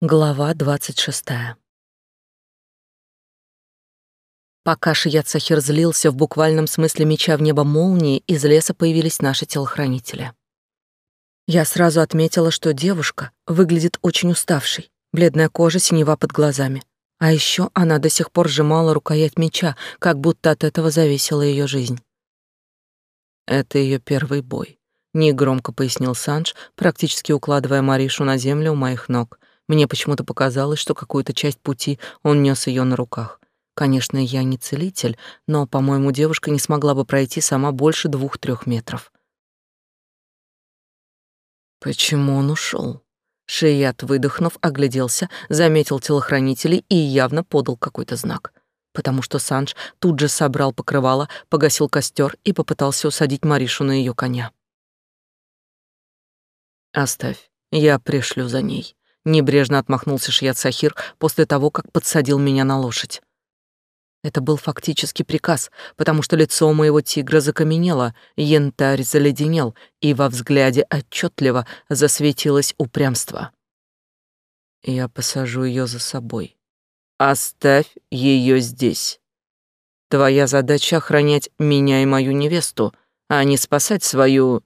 Глава двадцать шестая. Пока Шият Сахир злился в буквальном смысле меча в небо молнии, из леса появились наши телохранители. Я сразу отметила, что девушка выглядит очень уставшей, бледная кожа, синева под глазами. А еще она до сих пор сжимала рукоять меча, как будто от этого зависела ее жизнь. Это ее первый бой, негромко пояснил Санж, практически укладывая Маришу на землю у моих ног — мне почему-то показалось, что какую-то часть пути он нес ее на руках. Конечно, я не целитель, но, по-моему, девушка не смогла бы пройти сама больше двух-трех метров. Почему он ушел? Шият, выдохнув, огляделся, заметил телохранителей и явно подал какой-то знак. Потому что Санж тут же собрал покрывало, погасил костер и попытался усадить Маришу на ее коня. «Оставь, я пришлю за ней», Небрежно отмахнулся Шият Сахир после того, как подсадил меня на лошадь. Это был фактически приказ, потому что лицо моего тигра закаменело, янтарь заледенел, и во взгляде отчетливо засветилось упрямство. Я посажу ее за собой. Оставь ее здесь. Твоя задача охранять меня и мою невесту, а не спасать свою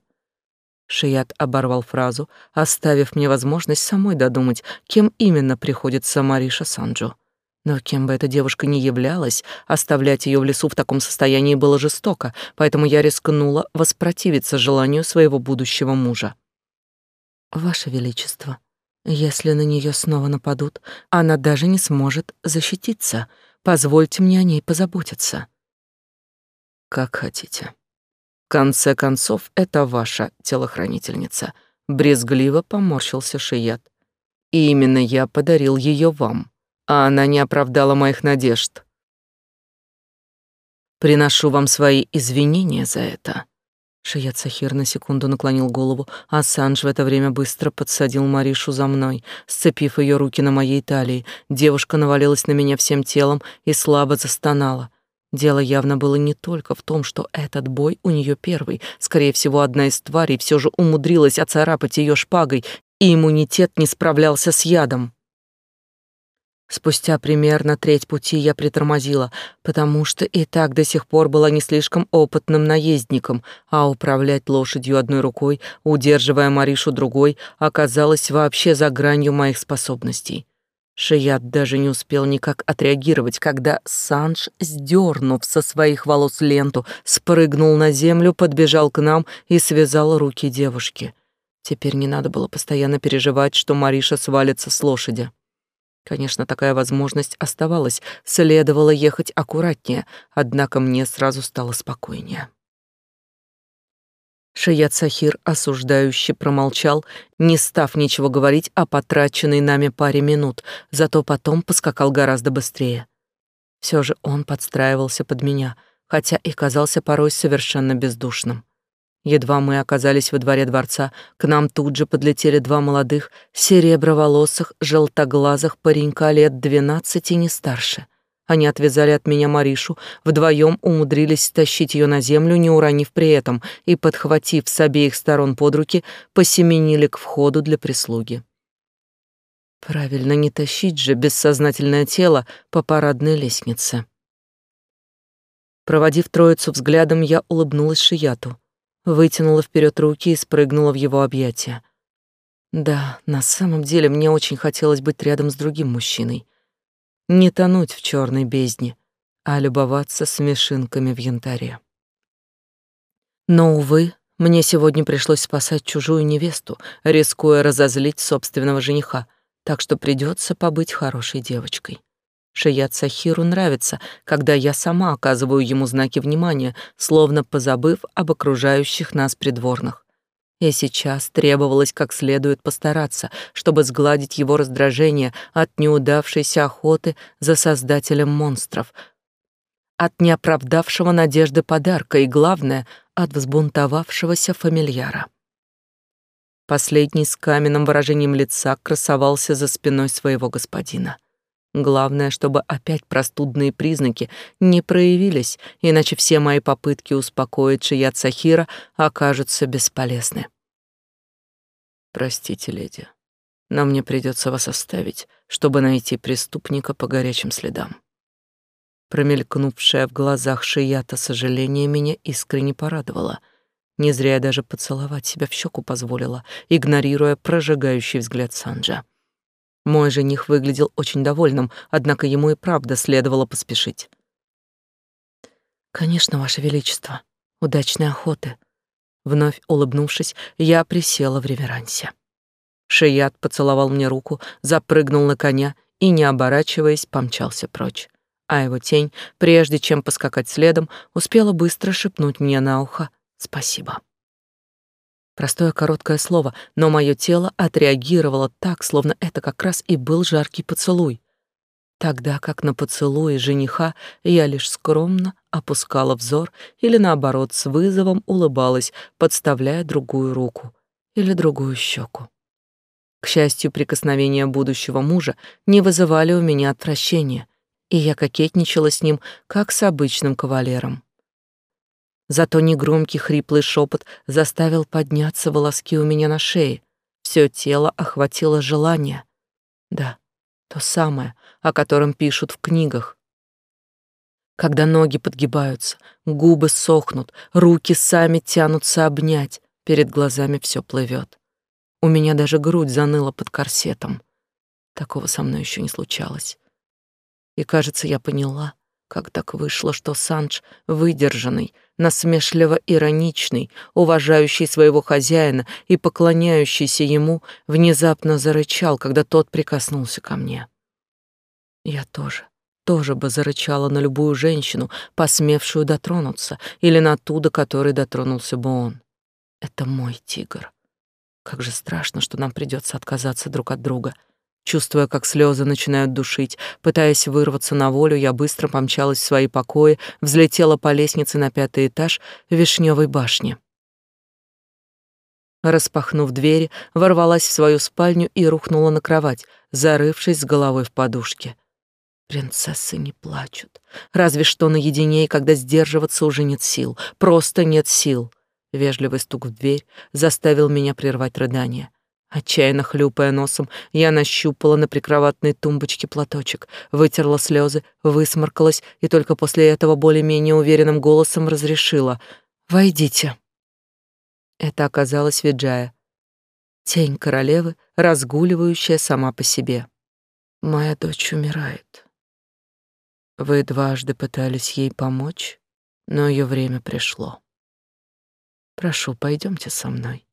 Шият оборвал фразу, оставив мне возможность самой додумать, кем именно приходится Мариша Санджо. Но кем бы эта девушка ни являлась, оставлять ее в лесу в таком состоянии было жестоко, поэтому я рискнула воспротивиться желанию своего будущего мужа. «Ваше Величество, если на нее снова нападут, она даже не сможет защититься. Позвольте мне о ней позаботиться». «Как хотите», конце концов, это ваша телохранительница. Брезгливо поморщился Шият. И именно я подарил ее вам, а она не оправдала моих надежд. Приношу вам свои извинения за это. Шият Сахир на секунду наклонил голову, а Санж в это время быстро подсадил Маришу за мной, сцепив ее руки на моей талии. Девушка навалилась на меня всем телом и слабо застонала. Дело явно было не только в том, что этот бой у нее первый. Скорее всего, одна из тварей все же умудрилась оцарапать ее шпагой, и иммунитет не справлялся с ядом. Спустя примерно треть пути я притормозила, потому что и так до сих пор была не слишком опытным наездником, а управлять лошадью одной рукой, удерживая Маришу другой, оказалось вообще за гранью моих способностей. Шият даже не успел никак отреагировать, когда Санж, сдернув со своих волос ленту, спрыгнул на землю, подбежал к нам и связал руки девушки. Теперь не надо было постоянно переживать, что Мариша свалится с лошади. Конечно, такая возможность оставалась, следовало ехать аккуратнее, однако мне сразу стало спокойнее. Шият Сахир осуждающе промолчал, не став ничего говорить о потраченной нами паре минут, зато потом поскакал гораздо быстрее. Все же он подстраивался под меня, хотя и казался порой совершенно бездушным. Едва мы оказались во дворе дворца, к нам тут же подлетели два молодых, сереброволосых, желтоглазых паренька лет двенадцати не старше. Они отвязали от меня Маришу, вдвоем умудрились стащить ее на землю, не уронив при этом, и, подхватив с обеих сторон под руки, посеменили к входу для прислуги. Правильно, не тащить же бессознательное тело по парадной лестнице. Проводив троицу взглядом, я улыбнулась Шияту, вытянула вперед руки и спрыгнула в его объятия. Да, на самом деле мне очень хотелось быть рядом с другим мужчиной не тонуть в черной бездне, а любоваться смешинками в янтаре. Но, увы, мне сегодня пришлось спасать чужую невесту, рискуя разозлить собственного жениха, так что придется побыть хорошей девочкой. Шият Сахиру нравится, когда я сама оказываю ему знаки внимания, словно позабыв об окружающих нас придворных. И сейчас требовалось как следует постараться, чтобы сгладить его раздражение от неудавшейся охоты за создателем монстров, от неоправдавшего надежды подарка и, главное, от взбунтовавшегося фамильяра. Последний с каменным выражением лица красовался за спиной своего господина. Главное, чтобы опять простудные признаки не проявились, иначе все мои попытки успокоить Шият Сахира окажутся бесполезны. Простите, леди, но мне придется вас оставить, чтобы найти преступника по горячим следам. Промелькнувшее в глазах Шията сожаление меня искренне порадовало. Не зря я даже поцеловать себя в щеку позволила, игнорируя прожигающий взгляд Санджа. Мой жених выглядел очень довольным, однако ему и правда следовало поспешить. «Конечно, Ваше Величество. Удачной охоты». Вновь улыбнувшись, я присела в реверансе. Шият поцеловал мне руку, запрыгнул на коня и, не оборачиваясь, помчался прочь. А его тень, прежде чем поскакать следом, успела быстро шепнуть мне на ухо «Спасибо». Простое короткое слово, но мое тело отреагировало так, словно это как раз и был жаркий поцелуй. Тогда как на поцелуе жениха я лишь скромно опускала взор или, наоборот, с вызовом улыбалась, подставляя другую руку или другую щеку. К счастью, прикосновения будущего мужа не вызывали у меня отвращения, и я кокетничала с ним, как с обычным кавалером. Зато негромкий хриплый шепот заставил подняться волоски у меня на шее. Все тело охватило желание. Да, то самое, о котором пишут в книгах. Когда ноги подгибаются, губы сохнут, руки сами тянутся обнять, перед глазами все плывет. У меня даже грудь заныла под корсетом. Такого со мной еще не случалось. И, кажется, я поняла, как так вышло, что Санж выдержанный, насмешливо-ироничный, уважающий своего хозяина и поклоняющийся ему, внезапно зарычал, когда тот прикоснулся ко мне. Я тоже, тоже бы зарычала на любую женщину, посмевшую дотронуться, или на ту, до которой дотронулся бы он. Это мой тигр. Как же страшно, что нам придется отказаться друг от друга. Чувствуя, как слезы начинают душить, пытаясь вырваться на волю, я быстро помчалась в свои покои, взлетела по лестнице на пятый этаж Вишневой башни. Распахнув двери, ворвалась в свою спальню и рухнула на кровать, зарывшись с головой в подушке. Принцессы не плачут. Разве что наедине, когда сдерживаться уже нет сил. Просто нет сил. Вежливый стук в дверь заставил меня прервать рыдание. Отчаянно хлюпая носом, я нащупала на прикроватной тумбочке платочек, вытерла слезы, высморкалась и только после этого более-менее уверенным голосом разрешила «Войдите». Это оказалась Виджая, тень королевы, разгуливающая сама по себе. «Моя дочь умирает. Вы дважды пытались ей помочь, но ее время пришло. Прошу, пойдемте со мной.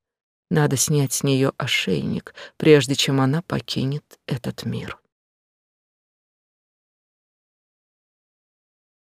Надо снять с нее ошейник, прежде чем она покинет этот мир.